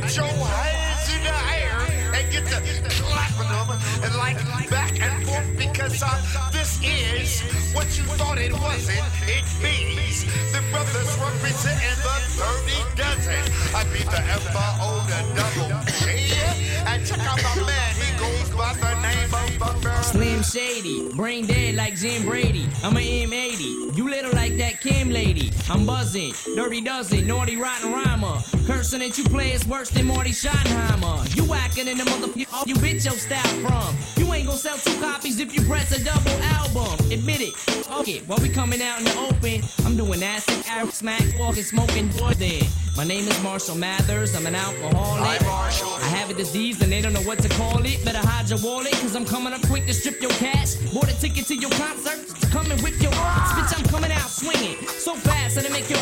get your hands in the air and get to clapping them and like back and forth because uh, this is what you thought it wasn't. It means the brothers representing the dirty dozen. I beat the F-O, the double Shady, brain dead like Jim Brady. I'm a M80, you little like that Kim lady. I'm buzzing, dirty dozen, naughty rotten rhymer. Cursing that you play is worse than Marty Schottenheimer. You whacking in the motherfucker you bitch your style from. You ain't gonna sell two copies if you press a double album. Admit it. Okay, while we coming out in the open, I'm doing acid, air smack, walking, smoking, boy then. My name is Marshall Mathers, I'm an alcoholic. Hi, Marshall. I have a disease and they don't know what to call it. Better hide your wallet, cause I'm coming up quick to strip your cash. Bought a ticket to your concert, come and whip your ass. Bitch, I'm coming out swinging. So fast that it make your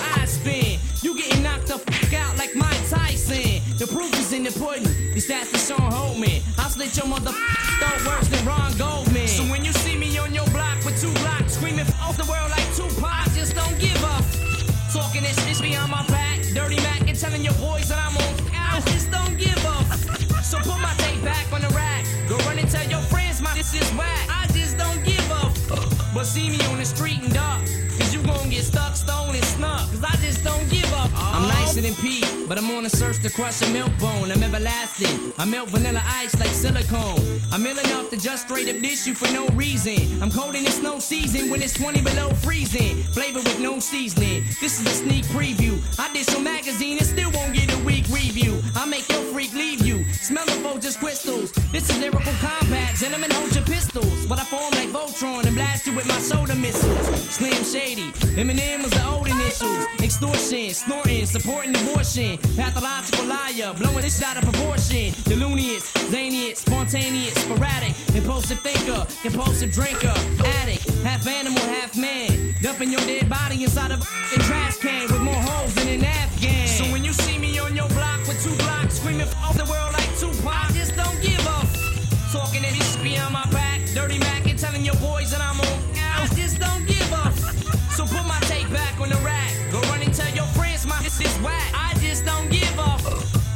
The Sean Holtman. I'll slit your mother throat worse than Ron Goldman. So when you see me on your block with two blocks screaming off the world like Tupac, just don't give up. Talking this shit behind my back, dirty Mac, and telling your boys that I'm on. I just don't give up. So put my tape back on the rack. Go run and tell your friends my this is whack. I just don't give up. But see me on the street and dark. Gon' get stuck, snuck. Cause I just don't give up. I'm nicer than Pete, but I'm on a search to crush a milk bone. I'm everlasting. I melt vanilla ice like silicone. I'm ill enough to just straight up dish you for no reason. I'm cold in the snow season when it's 20 below freezing. Flavor with no seasoning. This is a sneak preview. I did some magazine and still won't get a week review. I make your freak leave you. Smell the just crystals. Blast you with my soda missiles. Slim Shady. Eminem was the old initials. Extortion, snorting, supporting abortion. Pathological liar, blowing this out of proportion. Delunious, zanious, spontaneous, sporadic. Impulsive thinker, compulsive drinker. Addict, half animal, half man. Dumping your dead body inside of a trash can with more holes than an Afghan.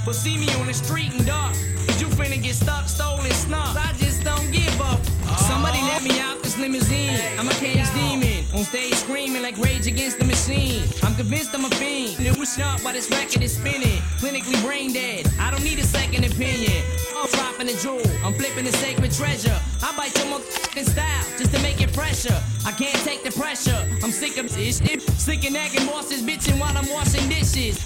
But see me on the street and dark. You finna get stuck, stolen, snuck. I just don't give up. Somebody let me out this limousine. I'm a cage demon. On stage screaming like Rage Against the Machine. I'm convinced I'm a fiend. It was up while this record is spinning. Clinically brain dead. I don't need a second opinion. I'm dropping a jewel. I'm flipping the sacred treasure. I bite your motherfucking style just to make it pressure. I can't take the pressure. I'm sick of this. Sick of nagging bosses bitching while I'm washing dishes.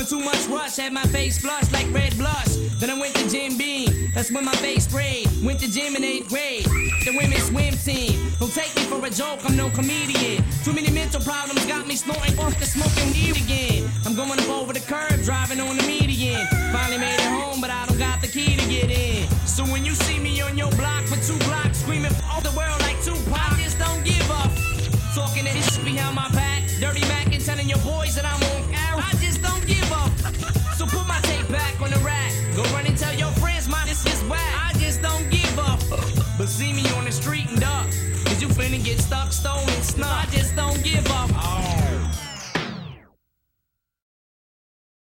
Doing too much rush. Had my face flushed like red blush. Then I went to Jim Beam. That's when my face sprayed. Went to gym in eighth grade. The women's swim team. Don't take me for a joke. I'm no comedian. Too many mental problems got me snorting off the smoking weed again. I'm going up over the curb, driving on the median. Finally made it home, but I don't got the key to get in. So when you see me on your block for two blocks, screaming off the world like Tupac, I just don't give up. Talking that shit behind my back, dirty Mac, and telling your boys that I'm get stuck, stone and snot.